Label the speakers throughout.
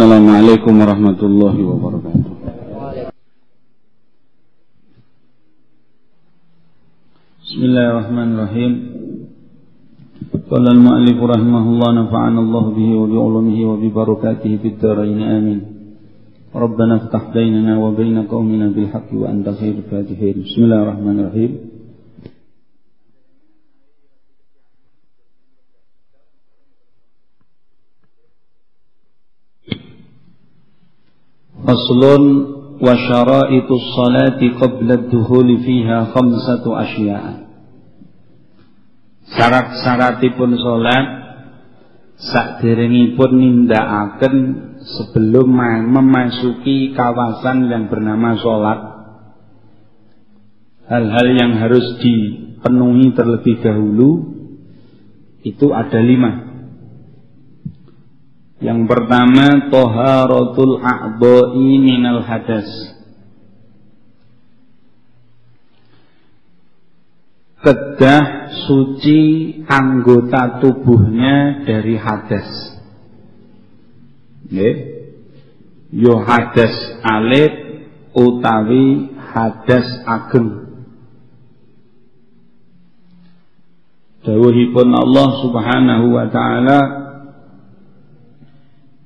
Speaker 1: السلام عليكم ورحمة الله وبركاته. بسم الله الرحمن الرحيم. قال المؤلف رحمه الله نفعنا الله به وبعلمه وببركاته في الدارين. آمين. ربنا افتح بيننا وبين قومنا بالحق وأنت خير الفاتحين. بسم الله الرحمن الرحيم. Faslun wa syara'itu salati qabla duhuli fiha khamsatu asya'a. Syarat-syaratipun salat sakderengipun nindakaken sebelum memasuki kawasan yang bernama salat. Hal-hal yang harus dipenuhi terlebih dahulu itu ada lima yang pertama toharatul a'dha'i minal hadas. Kedah suci anggota tubuhnya dari hadas. Nggih. Yo hadas alit utawi hadas ageng. Dawuhipun Allah Subhanahu wa taala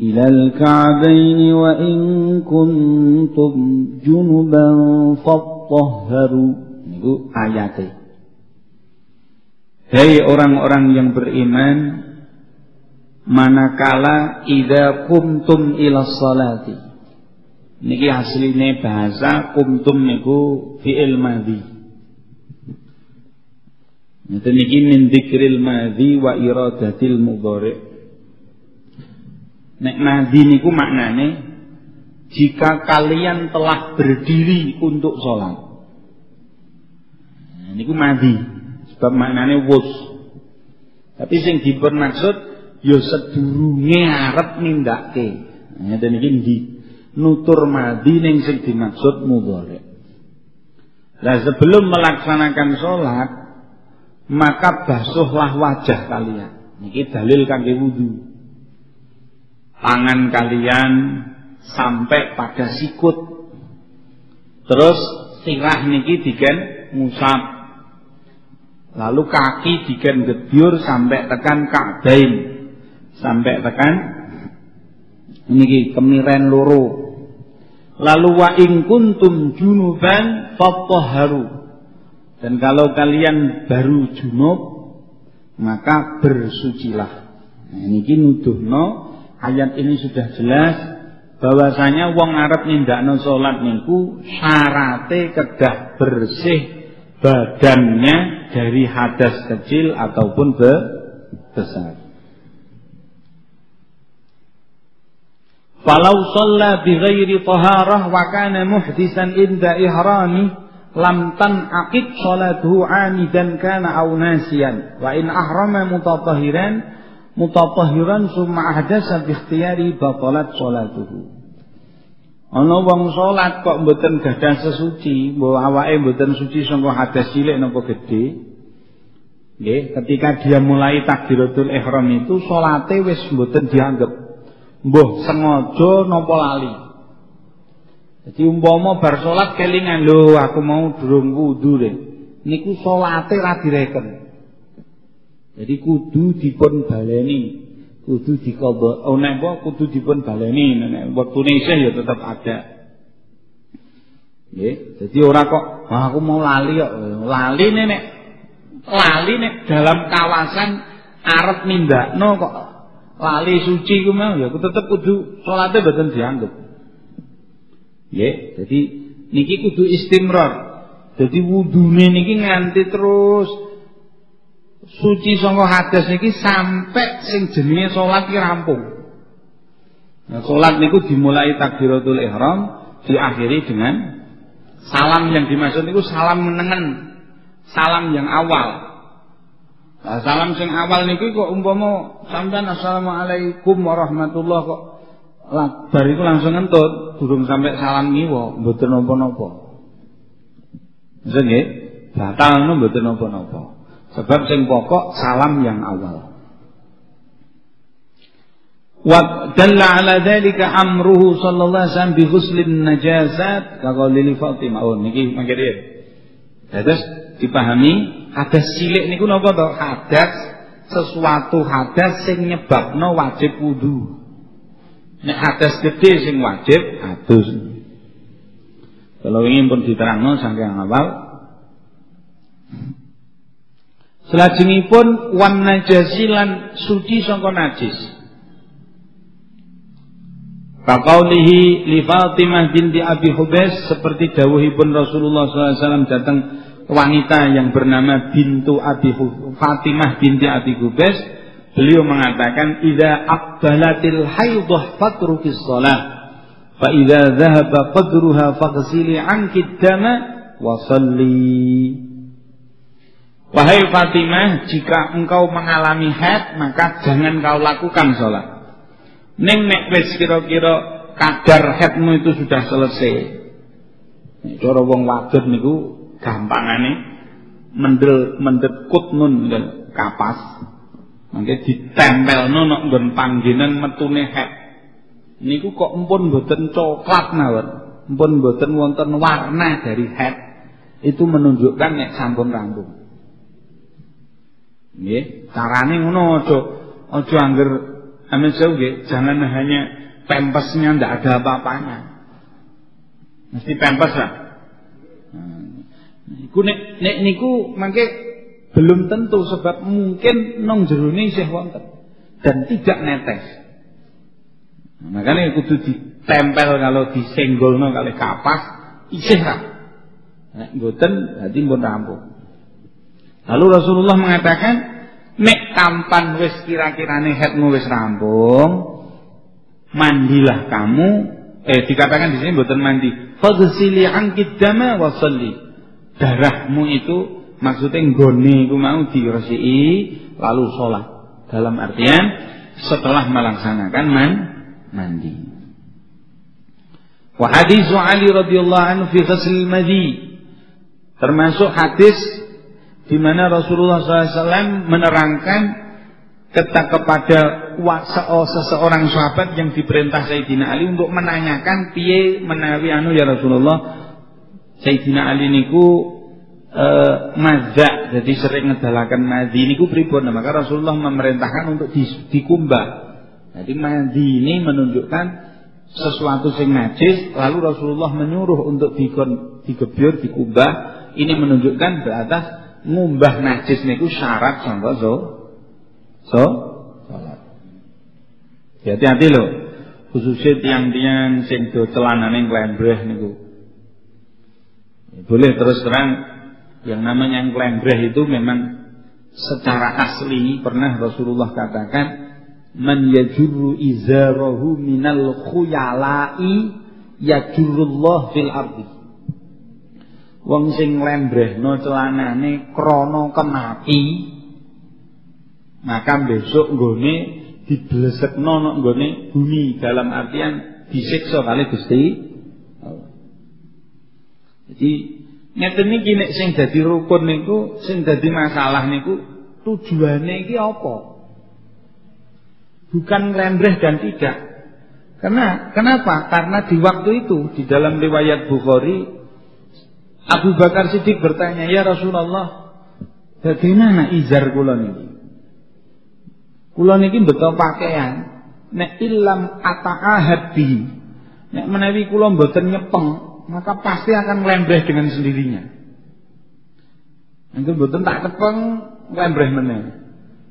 Speaker 1: إلى الكعبين وإن كنتم جنبا فطهروا Itu ayatnya Hei orang-orang yang beriman Manakala Ida kumtum ila salati Niki aslinya bahasa Kumtum niku fi'il madhi Itu niki min dikril madhi Wa iradatil mudhari' Nek madhi niku maknane jika kalian telah berdiri untuk sholat. Nah, niku madhi. Sebab maknane wus. Tapi sing dipun maksud ya sedurunge arep nindakake. Nah, ngeten iki ndi? Nutur madhi ning sing dimaksud mudhari. Nah, sebelum melaksanakan sholat maka basuhlah wajah kalian. Niki dalil kangge wudu tangan kalian sampai pada sikut. Terus sirah niki digen musab. Lalu kaki digen gebyur sampai tekan ka'bain. Sampai tekan niki kemiren loro. Lalu wa in kuntum junuban fatahharu. Dan kalau kalian baru junub maka bersucilah. Nah, niki nuduhno ayat ini sudah jelas bahwasanya wong arep nindakno salat niku syarate kedah bersih badannya dari hadas kecil ataupun be besar. Falau shalla bi ghairi taharah wa kana muhdisan inda ihrami lam tanaqid salatuhu amidan kana aw nasiyan wa in ahrama mutatahhiran mutatahhiran summa ahdasa bi ikhtiyari batalat salatuhu. Ana wong salat kok mboten gadah sesuci mbok awake mboten suci saka hadas cilik napa gedhe? Nggih ketika dia mulai takbiratul ihram itu salate wis mboten dianggap mbuh sengaja napa lali. Jadi umpama bar salat kelingan lho aku mau durung wudu niku salate ra direken jadi kudu dipun baleni, kudu dikobo. Oh nek kudu dipun baleni, nek wektune ya tetap ada. Nggih, dadi ora kok ah, aku mau lali kok. Lali nek lali nek dalam kawasan arep nindakno kok lali suci ku mau ya tetep kudu salate mboten dianggap. Dadi niki kudu istimrar. Dadi wudune niki nganti terus suci saka hadas niki sampai sing jenenge salat ki rampung. Nah, salat niku dimulai takbiratul ihram, diakhiri dengan Salam yang dimaksud itu salam menengen. Salam yang awal. Nah, salam sing awal niku kok umpama sampean assalamualaikum warahmatullah kok lah bariku langsung ngentut, durung sampai salam ngiwa, mboten napa-napa. Nggih, batal mboten napa-napa. Sebab sing pokok salam yang awal. Wa dalla ala dzalika amruhu sallallahu alaihi wasallam bi ghuslin najasat kaqauli Fatimah. Oh niki mangke Terus dipahami hadas cilik niku napa to? Hadas sesuatu hadas sing nyebabno wajib wudu. Nek hadas gede sing wajib adus. Kalau ingin pun diterangno saking awal. Selajengipun wan najasilan suci sangka najis. Kaqaulihi li Fatimah binti Abi Hubais seperti dawuhipun Rasulullah SAW datang wanita yang bernama bintu Abi Fatimah binti Abi Hubais beliau mengatakan idza aqbalatil haidah fatrukis shalah fa idza dhahaba qadruha faghsili anki dama wa salli Wahai Fatimah jika engkau mengalami haid maka jangan kau lakukan sholat Neng nek wis kira-kira kadar headmu itu sudah selesai. Cara wong wadon niku gampangane mendel nun kapas. Mangke ditempelno nek nggon panggenan metune head. Niku kok empun mboten coklat mawon. Empun mboten wonten warna dari head. Itu menunjukkan nek sampun rampung. Nggih, carane ngono aja aja angger Amin nggih, jangan hanya pempesnya ndak ada apa-apanya. Mesti pempes lah. Nah, iku nek nek niku mangke belum tentu sebab mungkin nong jerone isih wonten dan tidak netes. Nah, makanya kudu ditempel kalau disenggolno kali kapas isih ra. Nek mboten berarti pun rampung. Lalu Rasulullah mengatakan Nek tampan wis kira-kirane headmu wis rampung, mandilah kamu. Eh dikatakan di sini mboten mandi. Faghsili anki dama wa Darahmu itu maksudnya nggone iku mau diresiki lalu sholat. Dalam artian setelah melaksanakan man, mandi. Wa hadis Ali radhiyallahu anhu fi ghusl madi. Termasuk hadis di mana Rasulullah SAW menerangkan ketika kepada oh, seseorang sahabat yang diperintah Sayyidina Ali untuk menanyakan piye menawi anu ya Rasulullah Sayyidina Ali niku eh, mazak jadi sering ngedalakan madhi niku pripun? Nah, maka Rasulullah memerintahkan untuk di, dikumbah. Jadi madhi ini menunjukkan sesuatu sing najis lalu Rasulullah menyuruh untuk dikon digebyur dikumbah. Ini menunjukkan berarti ngumbah najis niku syarat sangka so so salat. Hati-hati lho. Khususnya tiang-tiang sing do celanane nglembreh niku. Boleh terus terang yang namanya nglembreh itu memang secara asli pernah Rasulullah katakan man yajurru izarahu minal khuyala'i yajurullah fil ardi wong sing lembrehno celanane krana kemati maka besok nggone diblesekno nek nggone bumi dalam artian disiksa kali Gusti Jadi ngeten iki nek sing dadi rukun niku sing dadi masalah niku tujuane iki apa? Bukan lembreh dan tidak. Karena kenapa? Karena di waktu itu di dalam riwayat Bukhari Abu Bakar Siddiq bertanya, "Ya Rasulullah, bagaimana izar kula niki?" Kula niki betul pakaian, nek ilam ata'ahad bi. Nek menawi kula mboten nyepeng, maka pasti akan lembreh dengan sendirinya. Angger mboten tak cepeng, lembreh meneh.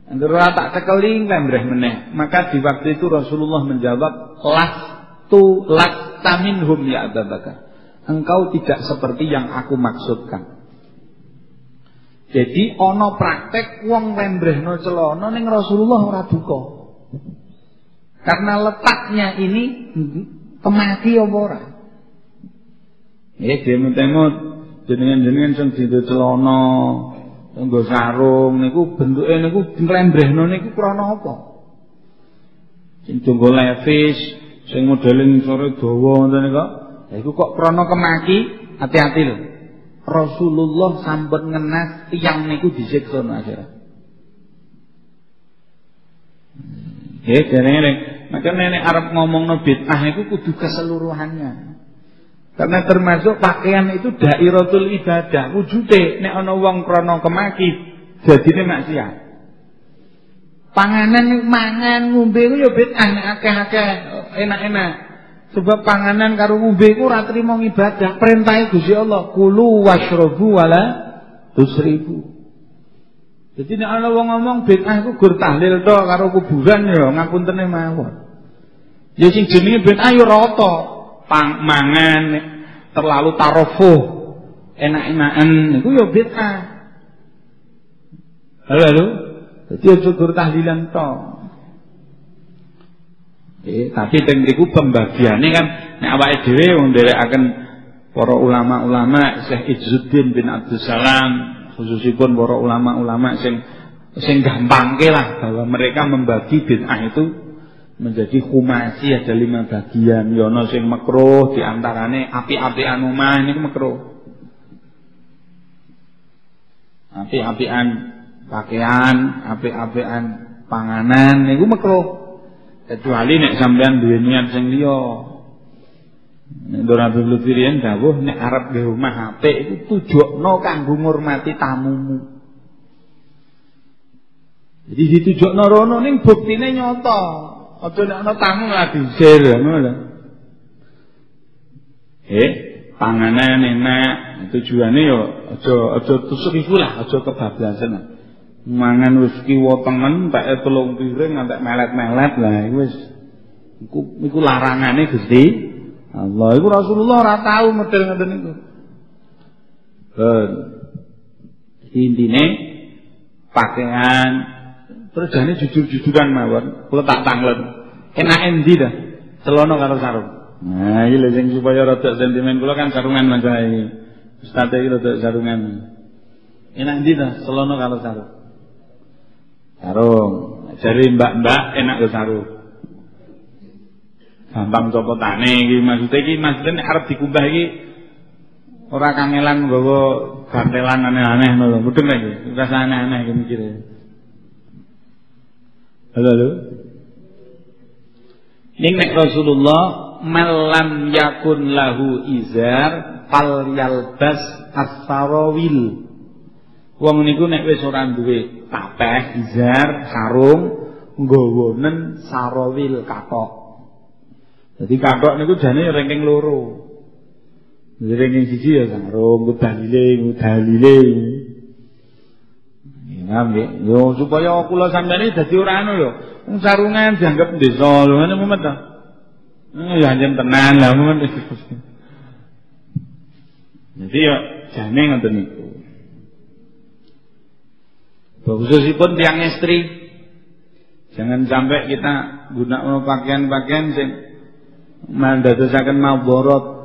Speaker 1: Angger ora tak cekeli, lembreh meneh. Maka di waktu itu Rasulullah menjawab, "Las tu las taminhum ya Abu Bakar." Engkau tidak seperti yang aku maksudkan. Jadi ono praktek wong lembrehno celana ning Rasulullah ora duka. Karena letaknya ini kemati apa ora? Nggih, demut-demut jenengan-jenengan sing dindo celana, nggo sarung niku bentuke niku nglembrehno niku krana apa? Sing tunggu levis, sing modele sore dawa ngoten niku. Lha iku kok krana kemaki, hati-hati lho. Rasulullah sampun ngenas tiyang niku disiksa nang akhirat. Ya, dereng Maka nenek Arab ngomong bid'ah itu kudu keseluruhannya. Karena termasuk pakaian itu dairatul ibadah. Wujude nek ana wong krana kemaki dadine maksiat. Panganan mangan ngombe ku ya bid'ah akeh-akeh enak-enak. Sebab panganan karo ngombe ku ora trimo ibadah. Perintahe Gusti Allah, kulu washrabu wala tusrifu. Jadi nek ana wong ngomong bid'ah iku gur tahlil tok karo kuburan ya ngapuntene mawon. Ya sing jenenge bid'ah ya rata. Pang mangan terlalu tarofuh enak-enakan niku ya bid'ah. Halo, halo. Jadi aja gur tahlilan tok. Tapi teng mriku pembagiane kan nek awake dhewe wong para ulama-ulama Syekh Izzuddin bin Abdul Salam khususipun para ulama-ulama sing sing gampangke lah bahwa mereka membagi bid'ah itu menjadi khumasi ada lima bagian. Yono ya sing makruh diantarane api-apian omah ini makruh. Api-apian pakaian api-apian panganan niku makruh kecuali nek sampean duwe niat sing liya Nek Dora Lutfi riyen dawuh nek arep gawe omah apik iku tujokno kanggo ngurmati tamumu. Jadi ditujokno rono ning buktine nyata. Aja nek ana tamu ora disir ngono lho. Eh, panganan enak, tujuane yo aja aja tusuk iku lah, aja kebablasan. Mangan wis kiwotengen tak telung piring ngantek melet-melet lah iku wis iku iku larangane Gusti. Allah itu Rasulullah ora tahu model ngoten niku. Intine pakaian terus jane jujur-jujuran mawon, kula tak tanglet. Enak endi dah? Celana karo sarung. Nah, iki lho supaya rada sentimen kula kan sarungan masalah iki. Ustaz iki rada sarungan. Enak endi dah? Celana karo sarung. Sarung. Jari mbak-mbak enak ke sarung. Gampang copotane iki. Maksude iki maksude nek arep dikumbah iki ora kangelan nggawa gantelan aneh-aneh ngono mudeng lagi. Rasa aneh-aneh iki mikire. Halo halo. Ning nek Rasulullah malam yakun lahu izar fal yalbas as-sarawil. Wong niku nek wis ora duwe tapeh izar sarung nggawanen sarawil katok jadi kathok niku jane ranking loro. Ranking siji ya sarung, dalile, dalile. Ya, yo supaya kula sampeyan dadi ora anu lho. Wong sarungan dianggap desa lho ngene mumet ta. Ya anjen tenan lah mumet. Jadi ya jane ngoten niku. Khususipun tiang istri Jangan sampai kita gunakan pakaian-pakaian sing mandadosaken maborot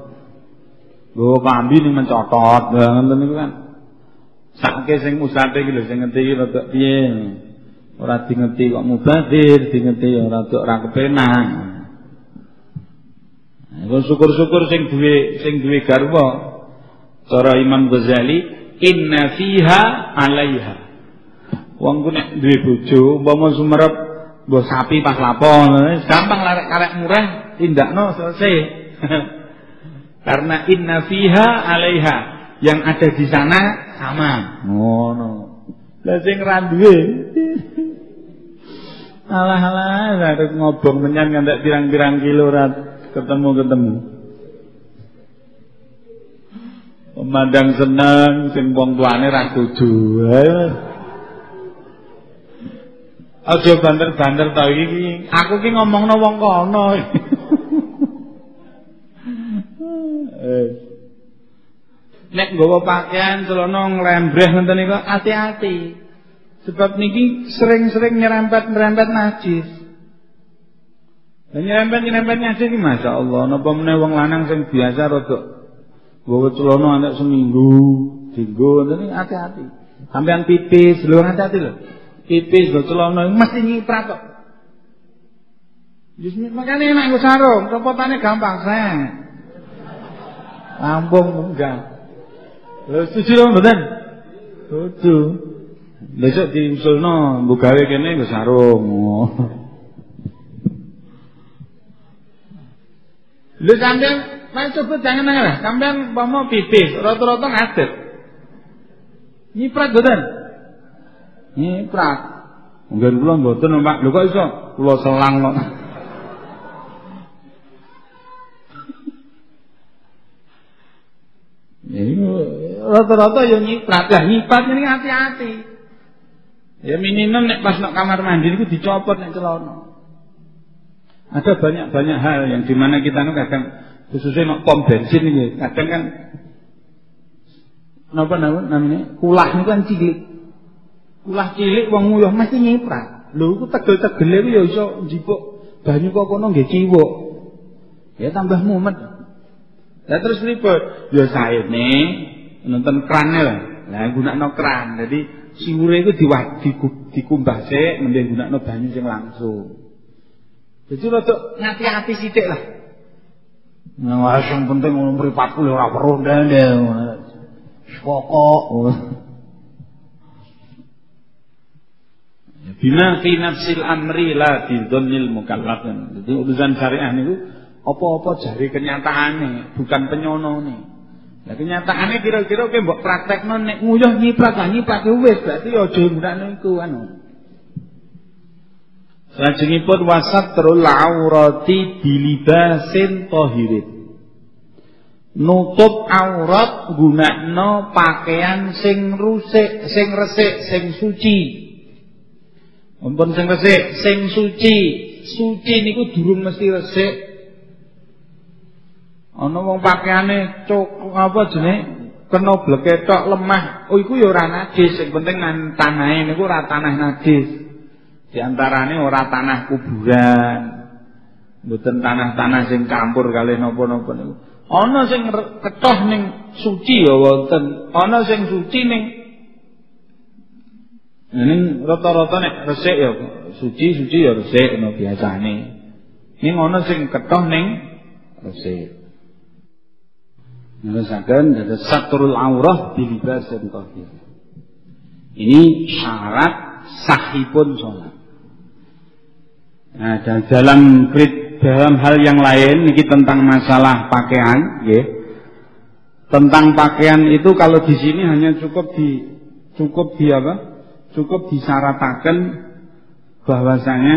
Speaker 1: Nggawa kambi ning mencotot, ngoten niku kan. Sake sing usate iki lho sing ngerti iki rada piye. Ora dingeti kok mubadir, dingeti ora rada ora kepenak. Syukur-syukur sing duwe sing duwe garwa. Cara Imam Ghazali, inna fiha alaiha. Wong ku nek duwe bojo, umpama sumerep mbok sapi pas lapon, gampang larek-larek murah tindakno selesai. Karena inna fiha alaiha yang ada di sana sama. Ngono. Lah sing ra duwe. Alah-alah harus ngobong menyan ngantek pirang-pirang kilo rat ketemu-ketemu. Pemandang seneng sing wong tuane ra setuju. Aja banter-banter ta iki. Aku ki ngomongno wong kono. Nek nggawa pakaian celana nglembreh ngoten niku hati-hati. Sebab niki sering-sering nyerempet-nyerempet najis. Lah nyerempet-nyerempet najis iki masyaallah napa meneh wong lanang sing biasa rada Bawa celana anak seminggu, dinggo ngene hati-hati. Sampean pipis, lho hati-hati lho. Pipis bawa celana mesti nyiprat kok. Just makanya enak nggo sarung, ropotane gampang, saya. Lampung enggak. Lho setuju lho mboten? Setuju. Besok diusulno mbok gawe kene nggo sarung. Lho sampean Nah coba jangan lah, sampean mau pipis, rata-rata ngadeg. Nyiprat mboten? Nyiprat. Mungkin kula mboten, Pak. Lho kok iso? Kula selang kok. rata-rata ya nyiprat. Lah nyiprat ini hati-hati. Ya minimum nek pas nak kamar mandi itu dicopot nek celana. Ada banyak-banyak hal yang di mana kita kadang khususnya nak pom bensin ini kadang kan napa namanya kulah ini kan cilik kulah cilik wong nguyuh mesti nyiprat lho iku tegel-tegele ku ya iso njipuk banyu kok kono nggih ciwuk. Ya tambah mumet. Lah terus ribet. Ya saene nonton krannya lah lah gunakno kran. Jadi siwure iku dikumbah sik mending gunakno banyu sing langsung. Jadi rada ngati-ati sithik lah. Nah, yang penting ngono mripatku ora weruh ndene. Pokok. Bina fi nafsil amri la fi dhannil mukallaf. Jadi urusan syariah niku apa-apa jari kenyataane, bukan penyonone. Lah kenyataane kira-kira kowe mbok praktekno nek nguyuh nyiprat nyiprat wis berarti aja nggunakno iku anu. Lajengipun wasat terul aurati bilibasin tohirin. Nutup aurat gunakno pakaian sing rusik, sing resik, sing suci. Mumpun sing resik, sing suci. Suci niku durung mesti resik. Ana wong pakaiane cuk apa jenenge kena bleketok lemah. Oh iku ya ora najis, sing penting nang tanahe niku ora tanah najis. Di antarane ora tanah kuburan. Mboten tanah-tanah sing campur kali napa-napa niku. Ana sing ketoh ning suci ya wonten, ana sing suci ning Ning rata-rata nek resik ya suci-suci ya resik no biasane. Ning ana sing ketoh ning resik. Nerasakan ada satrul aurah di libasin tahir. Ini syarat sahipun sholat. Nah, dan dalam dalam hal yang lain ini tentang masalah pakaian, ya. Tentang pakaian itu kalau di sini hanya cukup di cukup di apa? Cukup disyaratkan bahwasanya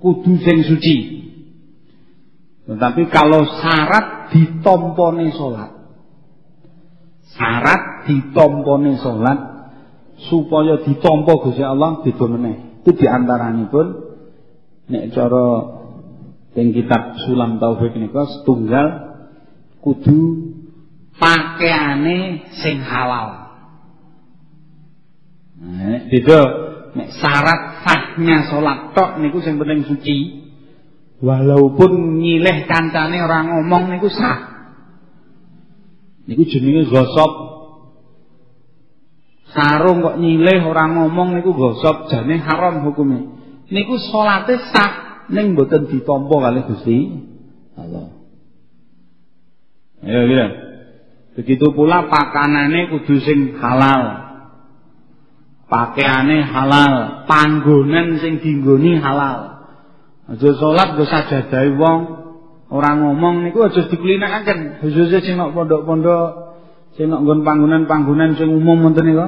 Speaker 1: kudu sing suci. Tetapi kalau syarat ditompone salat. Syarat ditompone salat supaya ditompo Gusti Allah beda meneh. Itu diantaranipun nek cara yang kitab Sulam Taufik niku setunggal kudu pakaiane sing halal. Nah, beda syarat sahnya salat tok niku sing penting suci. Walaupun nyileh kancane orang ngomong niku sah. Niku jenenge gosok Sarung kok nyilih orang ngomong niku gosok jane haram hukumnya. Niku salate sah ning mboten ditampa kali Gusti Allah. Ya kira. Begitu pula pakanane kudu sing halal. Pakaiane halal, panggonan sing dinggoni halal. Aja salat go sajadahe wong ora ngomong niku aja dikulinakaken. Khususnya sing pondok-pondok sing nggon panggonan-panggonan sing umum wonten niku.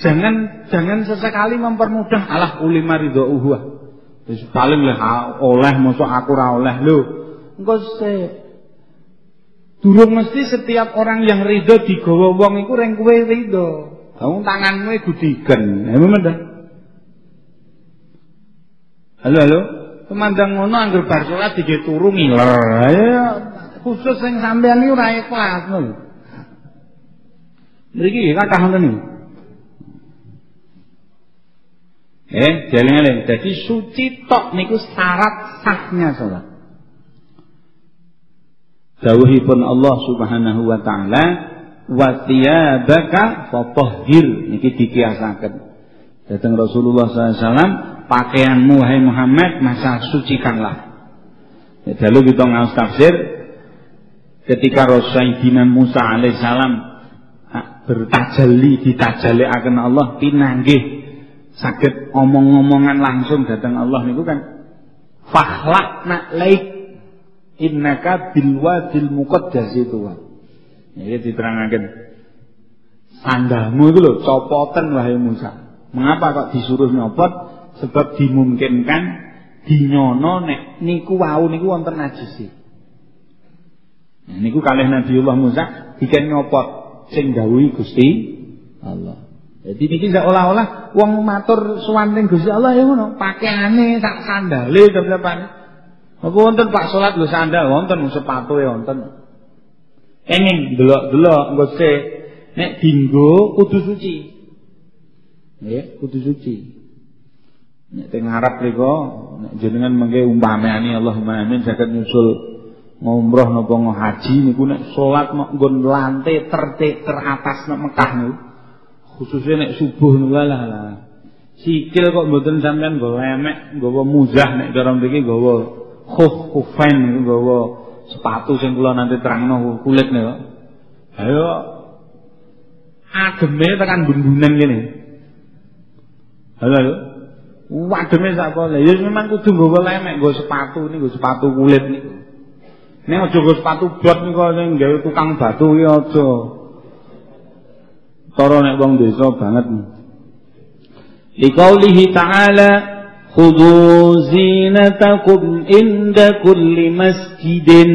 Speaker 1: Jangan jangan sesekali mempermudah. Alah ulima ridho uhwa wis paling leh oleh mosok aku ora oleh. Lho engko se durung mesti setiap orang yang ridho digawa wong iku reng kowe ridho wong tanganmu gudigen emang mendah halo halo Kemandang ngono anggur bar salat dige turu ngiler. Ya khusus sing sampean iki ora ikhlas lho. Mriki kathah ngoten. Eh, jalan-jalan. Jadi suci tok niku syarat sahnya sholat. dawuhipun Allah Subhanahu wa taala wa thiyabaka fatahhir. Niki dikiasaken. Datang Rasulullah SAW pakaianmu hai Muhammad masa sucikanlah. Ya, lalu kita ngawas tafsir ketika Rasulullah Musa alaihissalam bertajalli ditajali akan Allah pinanggih sakit omong-omongan langsung datang Allah niku kan fahlak nak laik innaka bil wadil muqaddas itu ya diterangaken sandalmu itu loh copotan wahai Musa mengapa kok disuruh nyopot sebab dimungkinkan dinyono nek niku wau niku wonten najisi nah, niku kalih Nabiullah Musa diken nyopot sing dawuhi Gusti Allah. Jadi niki seolah-olah wong matur suwanting Gusti Allah ya ngono, pakaiane sak sandale teman-teman. Aku wonten Pak salat lho sandal wonten sepatu ya wonten. Enging delok-delok engko sik nek dinggo kudu suci. Nggih, kudu suci. Nek teng ngarep mriku nek jenengan mengke umpamane Allahumma amin saged nyusul ngumroh napa haji niku nek salat nggon lantai tertik teratas nek Mekah niku khususnya nek subuh niku lah sikil kok mboten sampean nggo lemek nggawa muzah nek cara mriki nggawa khuf khufain nggawa sepatu sing kula nanti terangno kulit niku ayo ademe tekan bundunan kene halo halo. Wademe sak kok. Ya memang kudu nggawa lemek nggawa sepatu niku sepatu kulit niku Nek aja nggo sepatu bot niku sing gawe tukang batu iki aja. Cara nek wong desa banget. Liqaulihi ta'ala khudhu zinatakum inda kulli masjidin.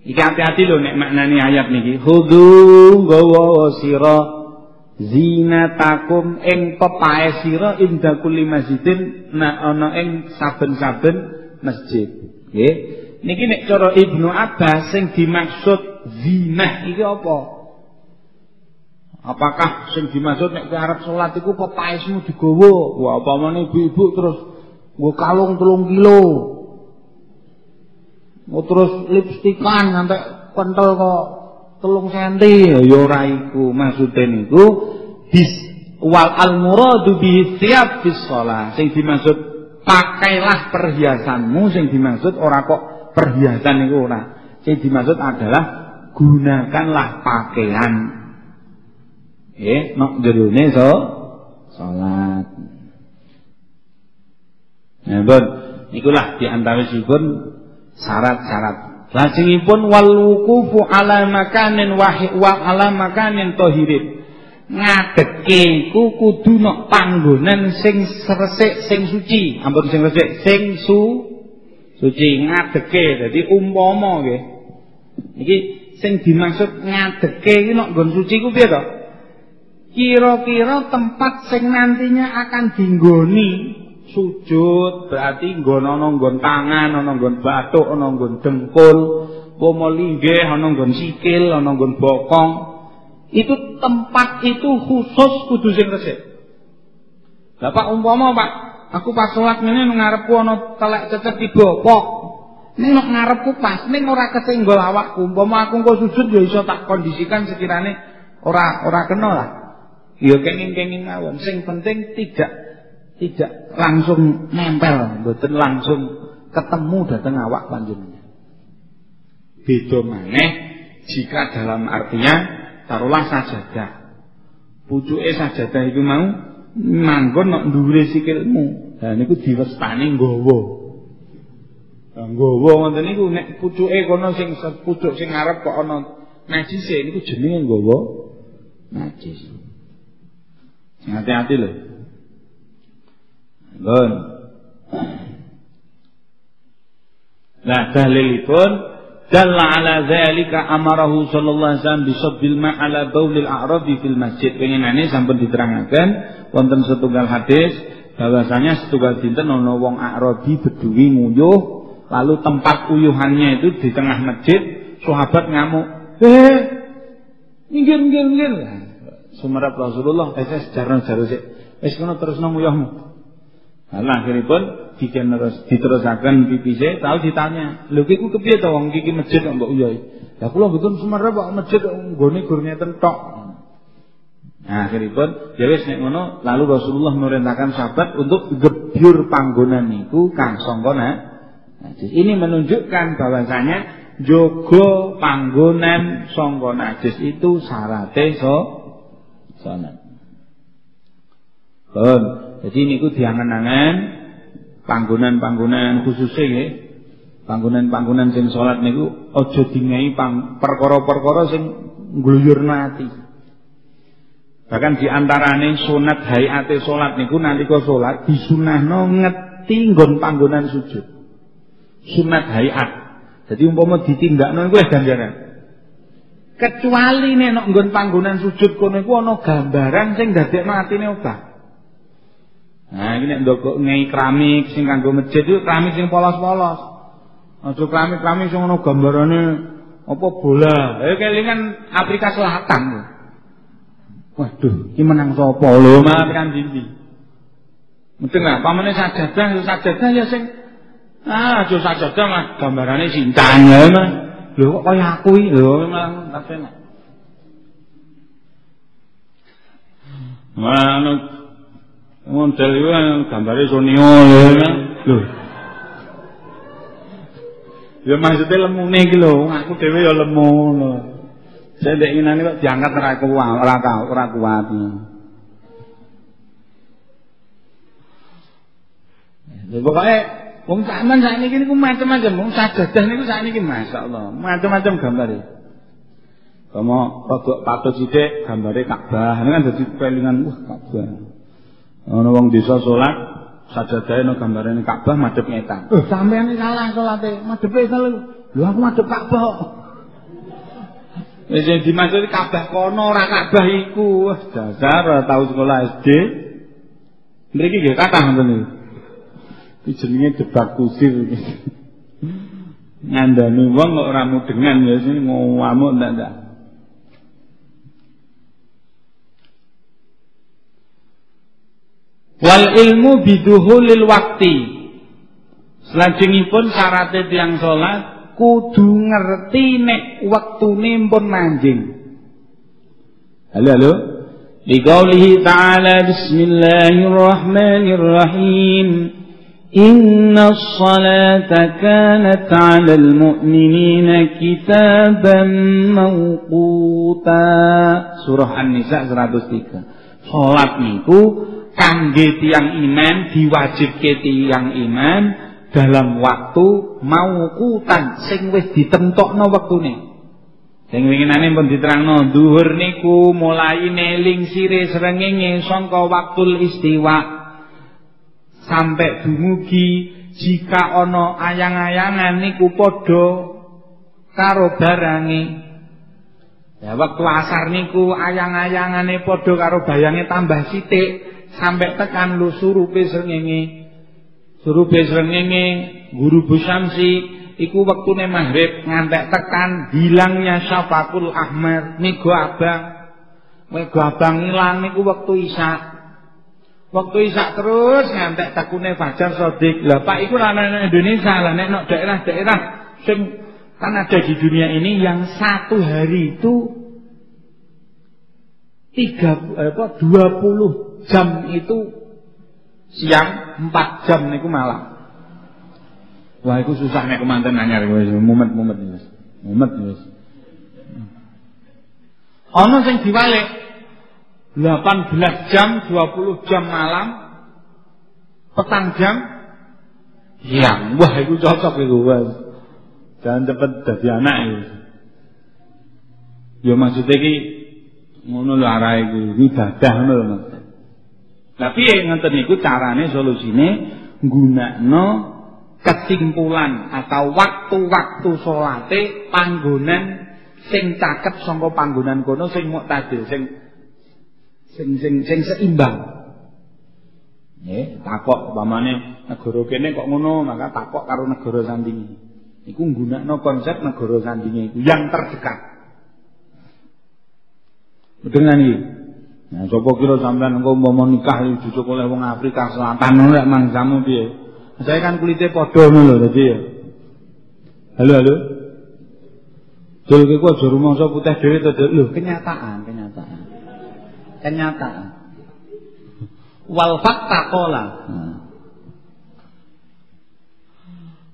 Speaker 1: Iki hati-hati lho nek maknani ayat niki. Khudhu gawa sira zinatakum ing pepae sira inda kulli masjidin na ana ing saben-saben masjid. Nggih. niki nek cara Ibnu Abbas sing dimaksud zinah iki apa? Apakah sing dimaksud nek arep salat iku pepaesmu digawa? Wah, apa meneh ibu-ibu terus nggo kalung 3 kilo. Mau terus lipstikan sampai kental kok telung senti ya ora iku maksude niku bis wal al muradu bi thiyab bis shalah sing dimaksud pakailah perhiasanmu sing dimaksud ora kok perhiasan itu ora. Sing dimaksud adalah gunakanlah pakaian. Nok jerone so salat. Nah, bon, ikulah di antara sipun syarat-syarat. Lajengipun wal wuqufu ala makanin wahi wa ala makanin tahirin. Ngadeke ku kudu nok panggonan sing resik sing suci, ampun sing resik sing su suci ngadeke dadi umpama nggih iki sing dimaksud ngadeke iki nek nggon suci ku piye kira-kira tempat sing nantinya akan dinggoni sujud berarti nggon ana nggon tangan ana nggon bathuk ana nggon dengkul pomo linggih ana nggon sikil ana nggon bokong itu tempat itu khusus kudu sing resik Bapak umpama Pak Aku pas sholat ini ngarepku ana telek cecek dibopok. Ning ngarepku pas ning ora kesenggol awakku. Umpama aku engko sujud ya iso tak kondisikan sekiranya ora ora kena lah. Ya kenging-kenging mawon. Sing penting tidak tidak langsung nempel, mboten langsung ketemu dateng awak panjenengan. Beda maneh jika dalam artinya taruhlah sajadah. Pucuke sajadah itu mau manggon nek dhuwure sikilmu. Lah niku diwestani nggawa. Nggawa ngoten niku nek pucuke kono sing pucuk sing ngarep kok ana najise niku jenenge nggawa najis. Hati-hati lho. Nggon. Nah dalilipun dalla ala zalika amarahu sallallahu alaihi wasallam bisabbil ma ala baulil a'rabi fil masjid pengenane sampun diterangaken wonten setunggal hadis bahwasanya setunggal dinten ana wong Arabi bedui nguyuh lalu tempat uyuhannya itu di tengah masjid sahabat ngamuk eh minggir minggir minggir sumerap Rasulullah sejarah sejarah sik wis terus nang uyahmu. Nah, akhiripun diterus diterusaken pipise tahu ditanya lho ki ku kepiye to wong iki masjid kok mbok uyai? Lah kula mboten semerep kok masjid nggone gur ngeten tok Nah, akhiripun ya wis nek ngono lalu Rasulullah memerintahkan sahabat untuk gebyur panggonan niku kang sangka najis. Ini menunjukkan bahwasanya jogo panggonan sangka najis itu syaratnya so salat. Pun, jadi niku diangen-angen panggonan-panggonan khususnya nggih. Panggonan-panggonan sing salat niku aja dingai perkara-perkara sing gluyur mati. Bahkan di antarane sunat hayate salat niku nalika salat disunahno ngeti nggon panggonan sujud. Sunat hayat. Jadi umpama ditindakno iku ganjaran. Kecuali nek nek nggon panggonan sujud kono iku ana gambaran sing dadekno atine obah. Nah, iki nek ndok ngei keramik sing kanggo masjid itu keramik sing polos-polos. Aja keramik-keramik sing ana gambarane apa bola. Eh kelingan Afrika Selatan. Waduh, iki menang sapa lho malah kan dindi. Mungkin lah, pamane sajadah, sajadah ya sing ah aja sajadah mah gambarane sintan ya mah. Lho kok kaya aku iki lho memang tak enak. Mana model itu gambare Sonio lho. Ya maksudnya lemune iki lho, aku dhewe ya lemu lho. Saya tidak ingin kok diangkat ora kuat, ora ora kuat. Ya pokoknya wong sampean sakniki niku macam-macam, wong sajadah niku sakniki masyaallah, macam-macam gambare. Kamu rodok patut sithik gambare Ka'bah, kan dadi pelingan wah Ka'bah. Ana wong desa salat sajadahe no gambarane Ka'bah madhep ngetan. Eh sampeyan salah salate, madhepe salah. Lho aku madhep Ka'bah kok. Wis dimaksud Ka'bah kono ora Ka'bah iku. Wah, dasar tau sekolah SD. Mriki nggih kathah ngoten niku. Iki jenenge debat kusir. Ngandani wong kok ora mudengan ya sing ngamuk ndak ndak. Wal ilmu biduhulil wakti. Selajengipun syarat tiyang salat kudu ngerti nek wektune pun manjing. Halo halo. Liqaulihi ta'ala bismillahirrahmanirrahim. Inna salata kanat 'alal mu'minina kitaban mawquta. Surah An-Nisa 103. Salat niku kangge tiyang iman diwajibke tiyang iman dalam waktu mauqutan sing wis ditentokno wektune. Sing winginane pun diterangno dhuwur niku mulai neling sire srengenge sangka waktul istiwa sampai dumugi jika ana ayang-ayangan niku padha karo barange. Ya asar niku ayang-ayangane padha karo bayange tambah sithik sampai tekan lusurupe srengenge. Surupe srengenge guru busamsi iku wektune maghrib ngantek tekan hilangnya syafaqul ahmar niku abang. Niku abang ilang niku wektu isya. Waktu isya terus ngantek tekune fajar sodik. Lah Pak iku ana Indonesia lah nek nok daerah-daerah sing kan ada di dunia ini yang satu hari itu tiga apa dua puluh jam itu siang empat jam niku malam. Wah, itu susah nek kemanten anyar wis mumet-mumet wis. Mumet wis. Ana sing diwalik 18 jam, 20 jam malam, petang jam siang. Wah, itu cocok itu, wis. Jangan cepet dadi anak iki. Ya maksudnya iki ngono lho arah iki, ibadah ngono lho Mas. Tapi ngeten niku carane solusine kesimpulan atau waktu-waktu salate panggonan sing caket saka panggonan kono sing muktadil sing sing sing sing seimbang. Nggih, takok umpamane negara kene kok ngono, maka takok karo negara sandingi. Iku nggunakno konsep negara sandingi itu yang terdekat. Dengan iki. Nah, sapa kira sampean engko umpama nikah dicucuk oleh wong Afrika Selatan ngono lek mangsamu piye? Saya kan kulitnya padha ngono lho dadi ya. Halo halo. Dul kok aja rumangsa putih dhewe to lho kenyataan. Kenyataan. Wal fakta qala. Hmm.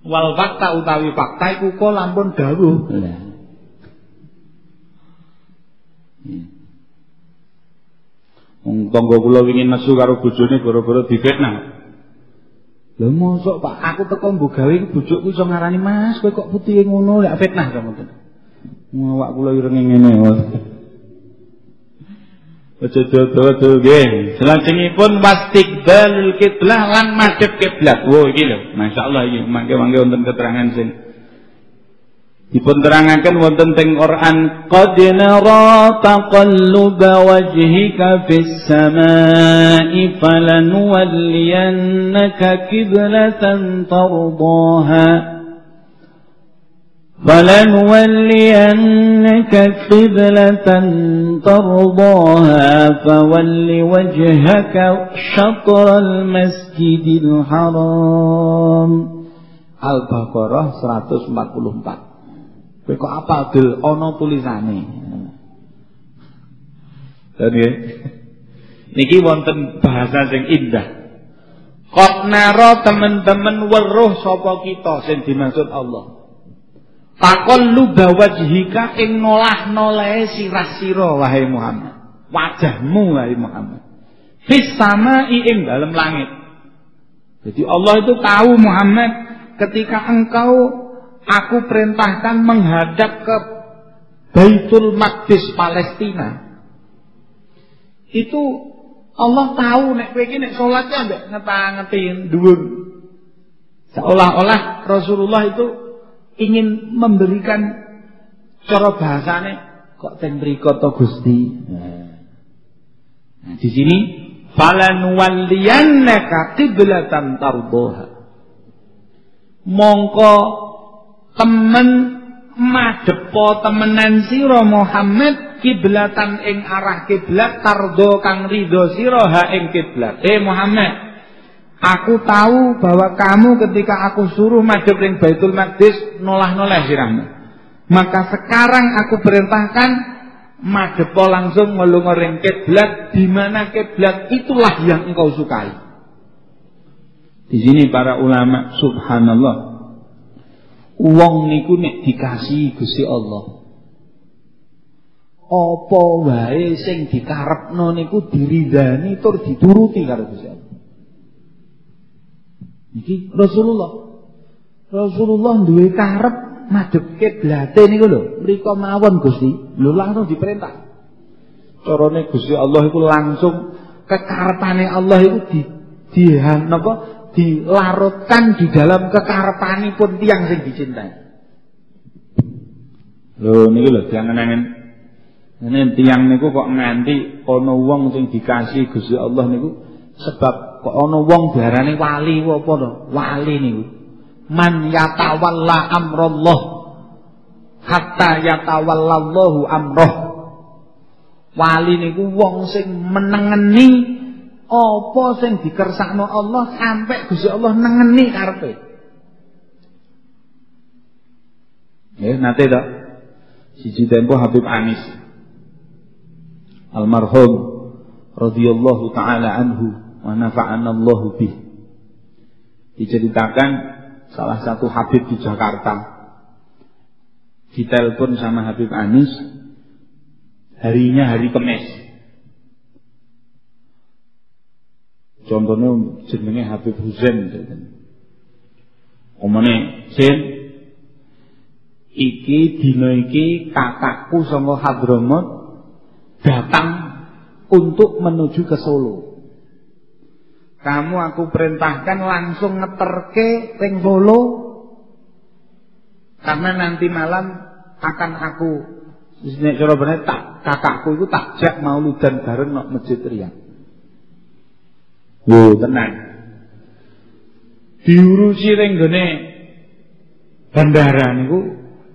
Speaker 1: Wal fakta utawi fakta iku kok lampun dawuh. Lah. Hmm. Wong tangga kula wingi nesu karo bojone gara-gara difitnah. Lha mosok Pak, aku teko mbok gawe bojokku iso ngarani Mas, kowe kok putih ngono lek fitnah to ngoten. Ngawak kula ireng ngene wae. Aja dodo nggih. Selajengipun wastiqbalul kiblah lan madhep kiblat. Wo iki lho, masyaallah iki mangke-mangke wonten keterangan sing Dipun terangaken wonten teng Quran qad nara taqalluba wajhika fis samai falanuwalliyannaka qiblatan tardaha فلنولينك قبلة ترضاها فول وجهك شطر المسجد الحرام Al-Baqarah 144 Kowe kok apa dul ana tulisane. Dan ya. Niki wonten bahasa sing indah. Kok naro teman-teman weruh sapa kita sing dimaksud Allah. Takon lu jika ing nolah-nolahe sirah sira wahai Muhammad. Wajahmu wahai Muhammad. Fis sama ing dalam langit. Jadi Allah itu tahu Muhammad ketika engkau aku perintahkan menghadap ke Baitul Maqdis Palestina. Itu Allah tahu nek kowe iki nek salatnya ambek ngetangetin dhuwur. Seolah-olah Rasulullah itu ingin memberikan cara bahasane kok ten mriko to Gusti. Nah, di sini falan walliyannaka qiblatan tardoha. Mongko temen madepo temenan sira Muhammad kiblatan ing arah kiblat tardo kang ridho sira ha ing eh Muhammad Aku tahu bahwa kamu ketika aku suruh madhep ring Baitul Maqdis nolah-noleh sirahmu. Maka sekarang aku perintahkan madhepo langsung ngelunga ring kiblat di mana kiblat itulah yang engkau sukai. Di sini para ulama subhanallah Wong niku nek dikasih Gusti Allah. Apa wae sing dikarepno niku diridani tur dituruti karo Gusti Allah. Niki Rasulullah. Rasulullah duwe karep madhep kiblate niku lho, mriku mawon Gusti. Lho langsung diperintah. Carane Gusti Allah iku langsung kekarepane Allah iku di di napa dilarutkan di dalam pun tiang sing dicintai. Lho niki lho jangan-jangan ini tiang niku kok nganti ana wong sing dikasih Gusti Allah niku sebab kok ana wong diarani wali apa to? Wali niku. Man yatawalla amrullah hatta yatawallallahu amroh. Wali niku wong sing menengeni apa sing dikersakno Allah sampai Gusti Allah nengeni karepe. Ya, nate to. Siji tempo Habib Anis almarhum radhiyallahu taala anhu wa nafa'ana Allah bih. Diceritakan salah satu Habib di Jakarta ditelepon sama Habib Anis harinya hari Kamis Contohnya jenenge Habib Husain. Omane, Sin, iki dina iki kakakku sama Hadramut datang untuk menuju ke Solo. Kamu aku perintahkan langsung ngeterke ring Solo karena nanti malam akan aku nek cara bener tak kakakku itu tak jak mauludan bareng nok Masjid Riyadh. Lho tenang. Diurusi ning gone bandara niku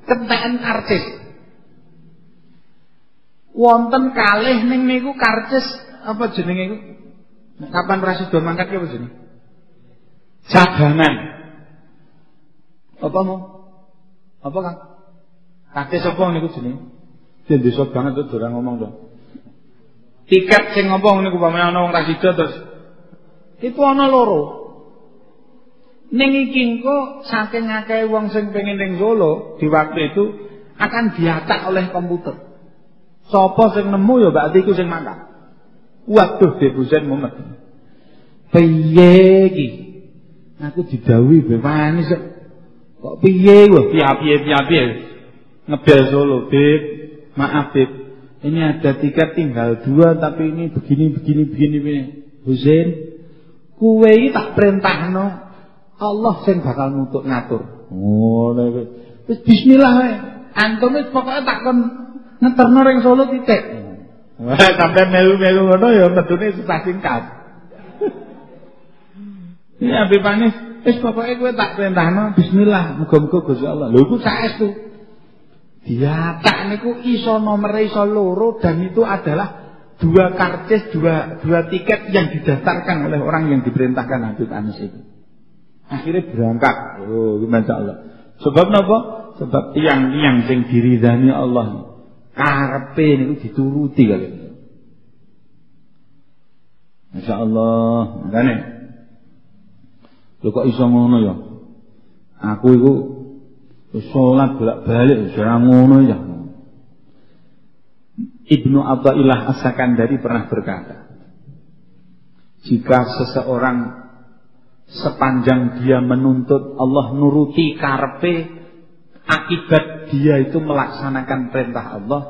Speaker 1: kenteken. Wonten kalih ning niku karcis apa jenenge iku? Kapan Rasido mangkat ki apa jenenge? Cadangan. Apa mau? Apa kan? Kakek sapa niku jenenge? Den desa banget tuh orang ngomong dong. Tiket sing ngomong niku pamane ana wong ra terus itu ana loro. Ning iki engko saking akeh wong sing pengen ning Solo di waktu itu akan diatak oleh komputer. Sopo sing nemu ya berarti iku sing makan. Waduh debusen mumet. Piye iki? Aku didhawuhi bepani kok. Kok piye wah piye piye Ngebel Solo, Beb. Maaf, Beb. Ini ada tiket tinggal dua tapi ini begini begini begini begini. Husain, kuwe tak perintahno Allah sing bakal nutuk ngatur. Oh, wis bismillah wae. Antum wis pokoke tak kon ngeterno ring Solo titik. Sampai melu-melu ngono ya medune susah singkat. Ya Abi Panis, wis pokoke kowe tak perintahno bismillah, muga-muga Gusti Allah. Lho iku saestu. Diatak niku iso nomor iso loro dan itu adalah dua karcis, dua dua tiket yang didaftarkan oleh orang yang diperintahkan Habib Anis itu. Akhirnya berangkat. Oh, masya Allah. Sebab apa? Sebab tiang-tiang sing diridani Allah. Karepe niku dituruti kali. Masya Allah. Makanya. Lho kok iso ngono ya? Aku itu sholat bolak-balik ora ngono ya. Ibnu Abdullah As-Sakandari pernah berkata, jika seseorang sepanjang dia menuntut Allah nuruti karpe akibat dia itu melaksanakan perintah Allah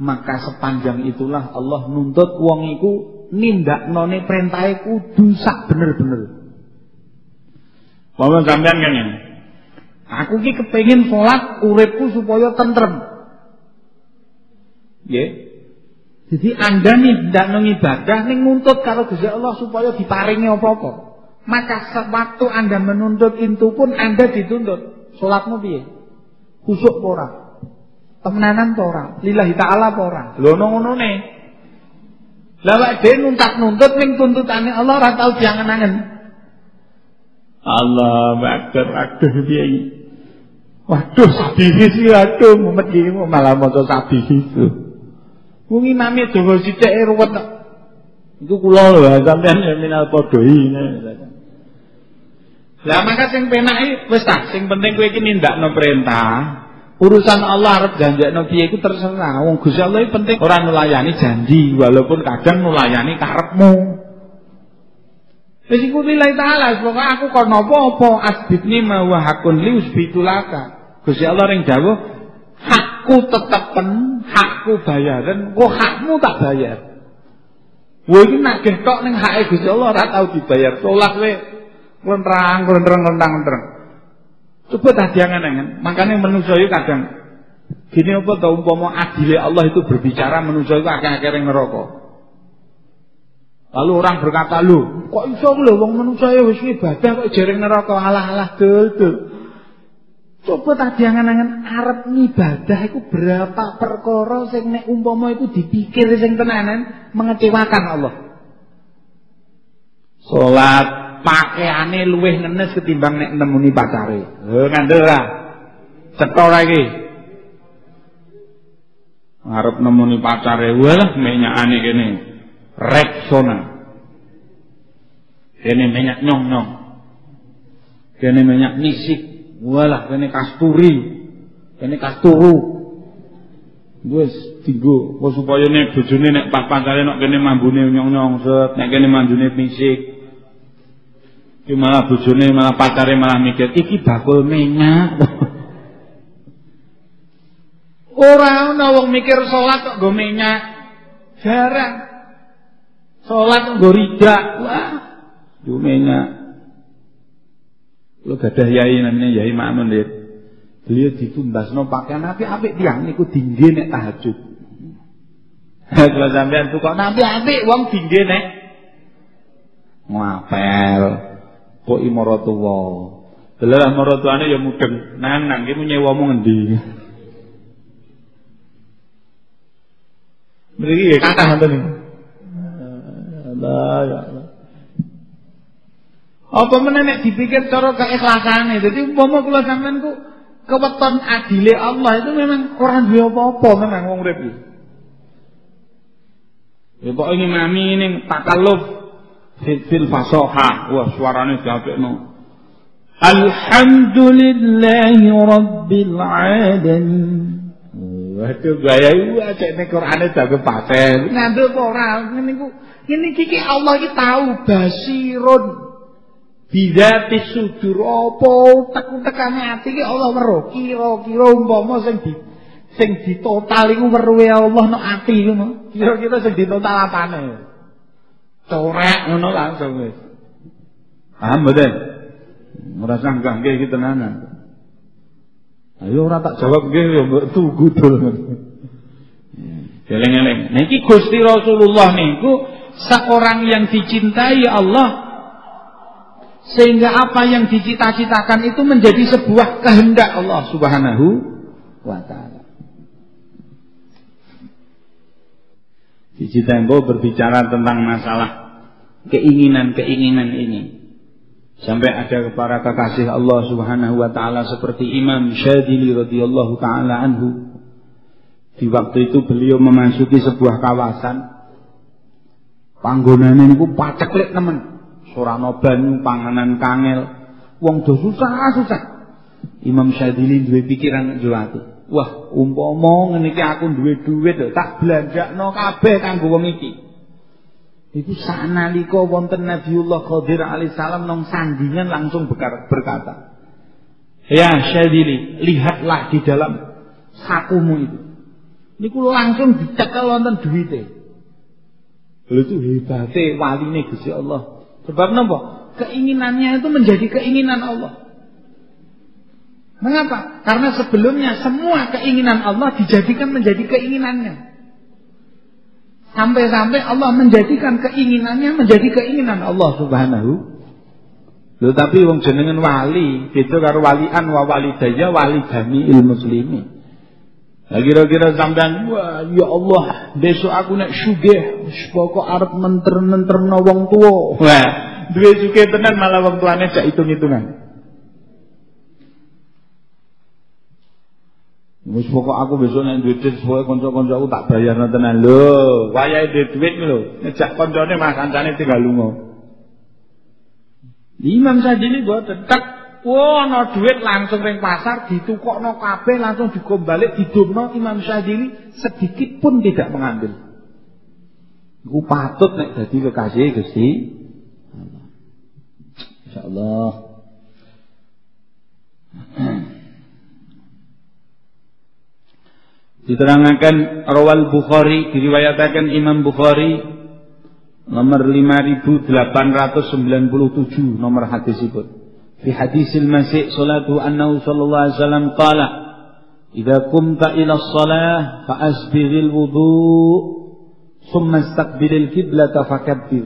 Speaker 1: maka sepanjang itulah Allah nuntut wong iku nindak none perintah kudu sak bener-bener Mama sampean kan Aku ki kepengin sholat uripku supaya tentrem. Nggih. Jadi Anda nih nang ibadah ning nuntut karo Gusti Allah supaya diparingi apa-apa. Maka sewaktu Anda menuntut itu pun Anda dituntut. Sholatmu piye? Khusuk ora? Temenanan ora? Lillahi ta'ala ora? Lho ngono ne. Lah wak nuntak nuntut ning tuntutane Allah ora tau diangen-angen. Allah akbar aduh piye iki? Waduh sabihi sih aduh mumet iki malah maca sabihi itu. Wong imame donga sithik ruwet. Iku kula lho sampean minal podoi. Lah maka sing penake wis ta, sing penting kowe iki nindakno perintah. Urusan Allah arep janjekno piye iku terserah. Wong Gusti Allah iki penting ora nulayani janji walaupun kadang nulayani karepmu. Wis iku nilai taala, pokoke aku kon apa-apa asbitni ma wa hakun li usbitulaka. Gusti Allah ring dawuh, hakku tetepen, hakku bayaran, kok hakmu tak bayar. Kowe iki nak tok ning hake Gusti Allah ora tau dibayar. Salat kowe Lentrang, lentrang, lentrang, lentrang. Coba tadi angan-angan. Makanya manusia itu kadang gini apa tau umpama adile Allah itu berbicara manusia itu akeh-akeh yang ngerokok. Lalu orang berkata, "Lu, kok iso lho wong manusia wis ibadah kok jereng neraka alah-alah dul-dul." Coba tadi angan-angan arep ibadah itu berapa perkara sing nek umpama iku dipikir sing tenanan mengecewakan Allah. Salat pakaiane luwih nenes ketimbang nek nemuni pacare. Lho ngandel ra. Cetha ra iki. Arep nemuni pacare walah minyakane kene. Rexona. Kene minyak nyong-nyong. Kene minyak nisik. Walah kene kasturi. Kene kasturu. Wis tinggo supaya nek bojone nek pas pacare nek kene mambune nyong-nyong set, nek kene manjune nisik. Iki malah bojone malah pacare malah mikir iki bakul minyak. Ora ana wong mikir salat kok nggo minyak. Jarang. Salat nggo ridak. Wah, nggo minyak. Lu gadah yai namanya Yai Makmun lihat. Beliau ditumbasno pakaian apik-apik tiang niku dingge nek tahajud. Kalau sampean tuh kok nabi apik wong dingge nek ngapel kok imaratullah. Delalah maratuane ya mudeng. Nang nang ki nyewamu ngendi? Mriki ya kathah wonten niku. Allah ya Allah. Apa meneh nek dipikir cara keikhlasan Dadi umpama kula sampean ku keweton adile Allah itu memang orang duwe apa-apa memang wong urip iki. Ya kok ini mami ini takalluf fil fasoha. Wah suaranya diapekno. Alhamdulillahi rabbil alamin. Waduh gaya iku acek nek Qur'ane jago paten. Ngandel kok ora ngene iku. Ngene iki Allah iki tahu basirun. Bidati sudur apa teku-tekane ati iki Allah weruh. Kira-kira umpama sing di sing ditotal iku weruhe Allah nek ati ngono. Kira-kira sing ditotal apane? Corek ngono langsung wis. Paham mboten? Merasa nggih iki tenanan. Ayo ora tak jawab nggih ya mbok tugu dul. Eleng-eleng. Niki Gusti Rasulullah niku seorang yang dicintai Allah sehingga apa yang dicita-citakan itu menjadi sebuah kehendak Allah Subhanahu wa taala. Cici Tempo berbicara tentang masalah keinginan-keinginan ini. Sampai ada kepada kekasih Allah Subhanahu wa taala seperti Imam Syadili radhiyallahu taala anhu. Di waktu itu beliau memasuki sebuah kawasan panggonane niku paceklek temen. Sorano banyu, panganan kangel, wong do susah-susah. Imam Syadili duwe pikiran jawati. Wah, umpama ngene iki aku duwe dhuwit tak belanjakno kabeh kanggo wong iki. Itu sanalika wonten Nabiullah Khadir alaihissalam nong sandingan langsung berkata, "Ya Syadili, lihatlah di dalam sakumu itu." Niku langsung dicekel wonten duwite. Lha itu hebate waline Gusti Allah. Sebab napa? Keinginannya itu menjadi keinginan Allah. Mengapa? Karena sebelumnya semua keinginan Allah dijadikan menjadi keinginannya. Sampai-sampai Allah menjadikan keinginannya menjadi keinginan Allah Subhanahu. Lho tapi wong jenengan wali, gitu karo walian wa walidaya wali jami'il muslimin. Lah kira-kira sampean wah ya Allah, besok aku nek sugih, pokok arep menter-menterno wong tuwa. Wah, duwe sugih tenan malah wong tuane jak hitung-hitungan. Wis pokok aku besok nek duwe duit pokoke kanca-kanca aku tak bayarno tenan. Lho, wayahe duwe duit lho. Ngejak kancane Mas kancane tinggal lunga. Imam Sajili boten Wah, ana duit langsung ring pasar ditukokno kabeh langsung digombalik didumno Imam Syadili sedikit pun tidak mengambil. Iku patut nek dadi kekasih Gusti Allah. Insyaallah. Diterangkan Rawal Bukhari diriwayatkan Imam Bukhari nomor 5897 nomor hadis itu. Fi hadisil masih salatu annahu sallallahu alaihi wasallam qala Idza qumta ila shalah fa asbighil wudu thumma istaqbilil qiblata fakabbir.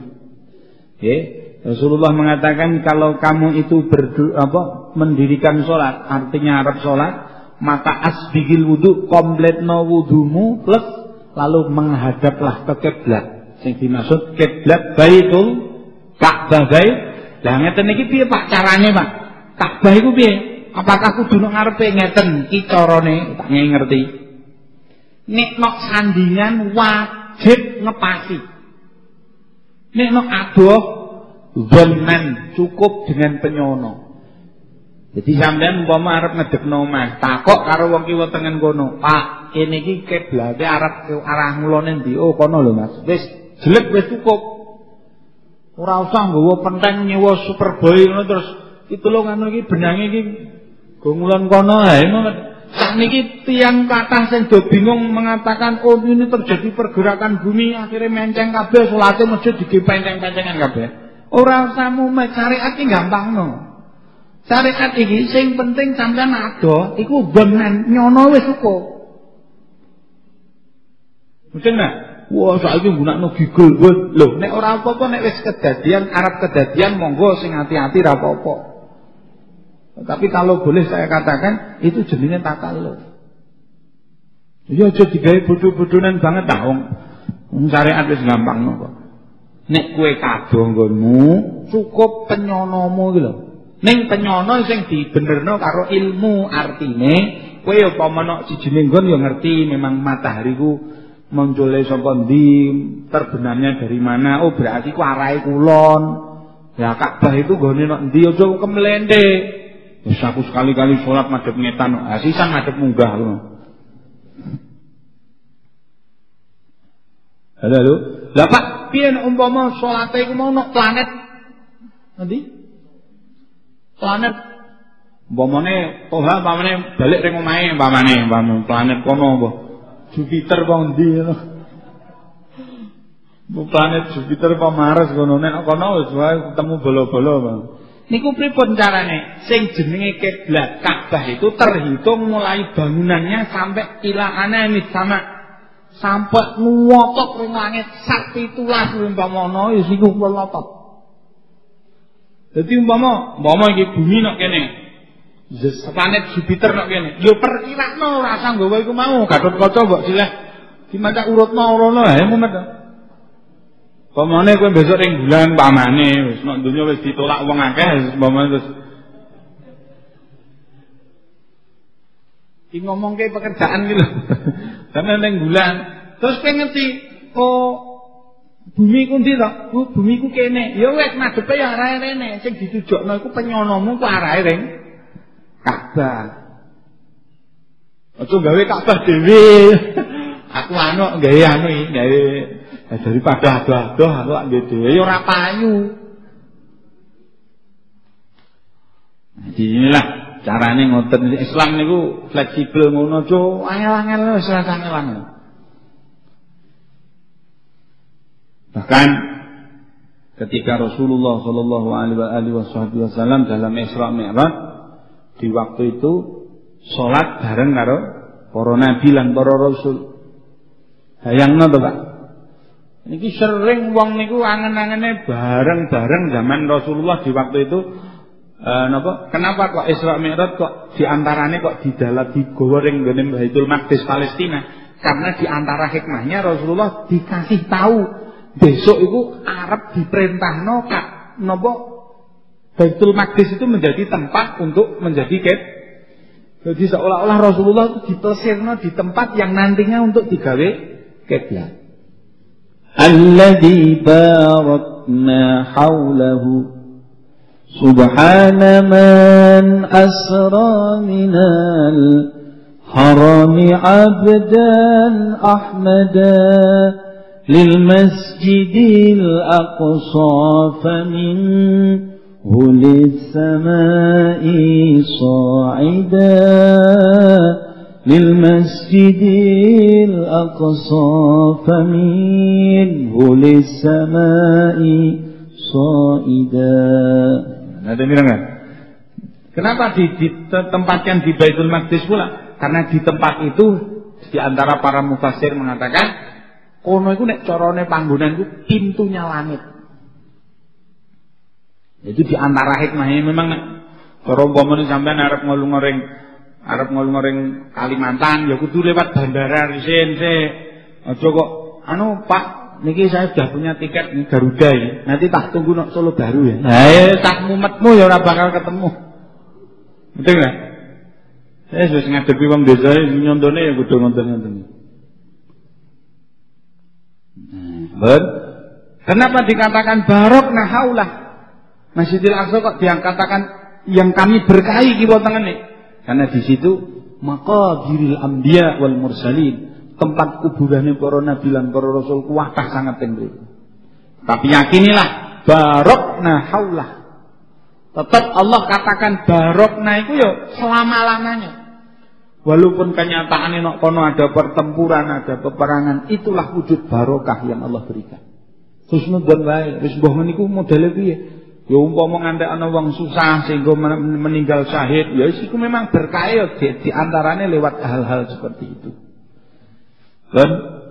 Speaker 1: Okay. Rasulullah mengatakan kalau kamu itu berdu, apa, mendirikan sholat, artinya Arab sholat, maka asbigil wudhu kompletno wudhumu plus lalu menghadaplah ke kiblat. Sing dimaksud kiblat baitul Ka'bah bait. Lah ngeten iki piye Pak carane Pak? Ka'bah iku piye? Apakah kudu nang ngarepe ngeten iki carane? Tak ngerti. Nek nok sandingan wajib ngepasi. Nek nok adoh zaman cukup dengan penyono. Jadi sampean umpama arep ngedekno omah, takok karo wong kiwa tengen kono. Pak, kene iki kiblate arep arah mulane ndi? Oh, kono lho Mas. Wis jelek wis cukup. Ora usah nggawa penteng nyewa Superboy ngono terus itu lho ngono iki benange iki go ngulon kono ae Sakniki tiang kathah sing do bingung mengatakan oh ini terjadi pergerakan bumi akhirnya menceng kabeh salate masjid digepenteng-pencengan kabeh. Ora usah mumet syariat iki gampangno. Syariat iki sing penting sampean ado iku bemen nyono wis cukup. Mungkin nah, wah saiki gunakno gigul lho nek ora apa-apa nek wis kedadian arep kedadian monggo sing hati-hati ra apa-apa. Tapi kalau boleh saya katakan itu jenenge takalluf. Ya aja digawe bodho-bodhonan banget ta wong. Wong syariat wis gampang kok. Nek kowe kadanggonmu cukup penyonomu iki lho. Ning penyono sing dibenerno karo ilmu artine kowe upama nek sijine nggon ya ngerti memang matahari ku munculnya saka ndi, terbenamnya dari mana. Oh berarti ku arahe kulon. Ya Ka'bah itu gone nek ndi aja kemlente. Wis aku sekali-kali salat madhep ngetan, ah sisan madhep munggah ngono. Halo, halo. Lah Pak, umpama salate mau nek planet Nanti planet. Umpamane Toha umpamane balik ring omahe umpamane umpamane planet kono apa? Jupiter apa ndi planet Jupiter apa Mars kono? Nek kono wis wae ketemu bola-bola Bang Niku pripun carane? Sing jenenge kiblat Ka'bah itu terhitung mulai bangunannya sampai ila anani sama. Sampai nuwotok ring langit sak pitulas umpamana ya iku welotot. Jadi umpama, umpama iki bumi nok kene. Planet Jupiter nok kene. Yo perkirakno ora usah nggawa iku mau. Gatot kaca mbok sileh dimaca urutno rono ae mumet. Pamane kowe besok ring bulan pamane wis nok donya wis ditolak wong akeh umpama terus Ki ngomongke pekerjaan gitu. Sampe ning bulan. Terus kowe ngerti, oh Bumi ku ndi to? Bu, bumi ku kene. Ya wis madhepe ya arahe rene. Sing ditujokno iku penyonomu ku arahe ring Ka'bah. Aja gawe Ka'bah dhewe. aku anu gawe anu gawe daripada adoh-adoh aku lak dhewe ya ora payu. Inilah carane ngoten Islam niku fleksibel ngono, Cuk. Angel-angel wis rasane angel. Bahkan ketika Rasulullah Shallallahu Alaihi Wasallam dalam Isra Mi'raj di waktu itu sholat bareng karo para nabi lan para rasul. Hayangno to Pak. Niki sering wong niku angen-angene bareng-bareng zaman Rasulullah di waktu itu Uh, napa? Kenapa kok Isra Mi'raj kok di antaranya kok di dalam digawa ring Baitul Maqdis Palestina? Karena di antara hikmahnya Rasulullah dikasih tahu besok itu Arab diperintahno kak nopo Baitul Maqdis itu menjadi tempat untuk menjadi ket. Jadi seolah-olah Rasulullah itu dipelesirno di tempat yang nantinya untuk digawe kiblat.
Speaker 2: Alladzi barakna haulahu Subhana man asra minal harami abdan ahmada للمسجد الأقصى فمنه للسماء صاعدا للمسجد الأقصى فمنه للسماء صاعدا
Speaker 1: Ada bilang kan? Kenapa ditempatkan di Baitul Maqdis pula? Karena di tempat itu di antara para mufasir mengatakan Kono itu nek corone panggonan itu pintunya langit. Itu di antara hikmahnya memang nek cara umpamane sampean arep ngolong-ngoring arep ngolong-ngoring Kalimantan ya kudu lewat bandara risin sik. Aja kok anu Pak niki saya sudah punya tiket nih Garuda ya. Nanti tak tunggu nok Solo baru ya. Nah, eh, tak mumetmu ya ora bakal ketemu. Betul enggak? Saya sudah ngadepi wong desa nyontone ya kudu ngonten-ngonten. Ben. Kenapa dikatakan barok nahaulah? Masjidil Aqsa kok diangkatakan yang kami berkahi kiwa tengene. Karena di situ maka diril ambia wal mursalin tempat kuburannya para nabi lan para rasul kuwatah sangat tinggi. Tapi yakinilah barok nahaulah. Tetap Allah katakan barokna itu ya selama-lamanya. Walaupun kenyataannya nok kono ada pertempuran, ada peperangan, itulah wujud barokah yang Allah berikan. Husnudzon wae, wis mbah meniku modele piye? Ya umpama ngantek ana wong susah sehingga meninggal syahid, ya iku memang berkah ya di, di antaranya lewat hal-hal seperti itu. Dan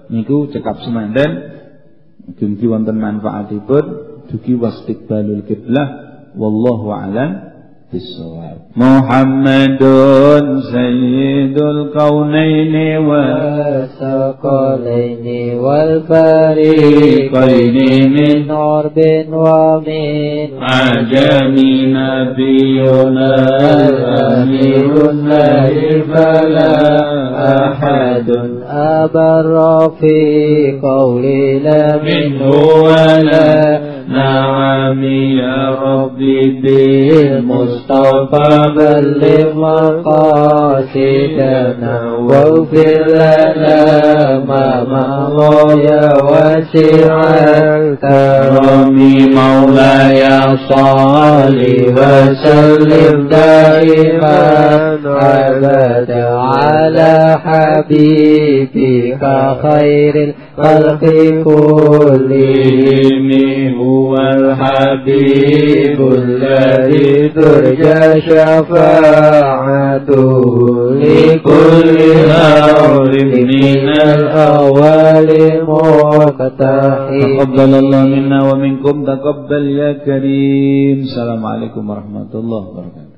Speaker 1: niku cekap semanten mugi wonten manfaatipun dugi wastiqbalul kiblah wallahu alam
Speaker 2: بالصواب. محمد سيد الكونين والثقلين والفريقين من عرب ومن عجم نبينا الأمير الله فلا أحد. أبر في قولنا منه ولا نعم يا ربي بالمصطفى بلغ مقاصدنا واغفر لنا ما مضى يا واسع الكرم. مولاي صل وسلم دائما أبدا على حبيبك خير الخلق كلهم هو الحبيب الذي ترجى شفاعته لكل أمر من الأول مقتحم تقبل الله منا ومنكم تقبل يا كريم. السلام عليكم ورحمة الله وبركاته.